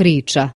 priča.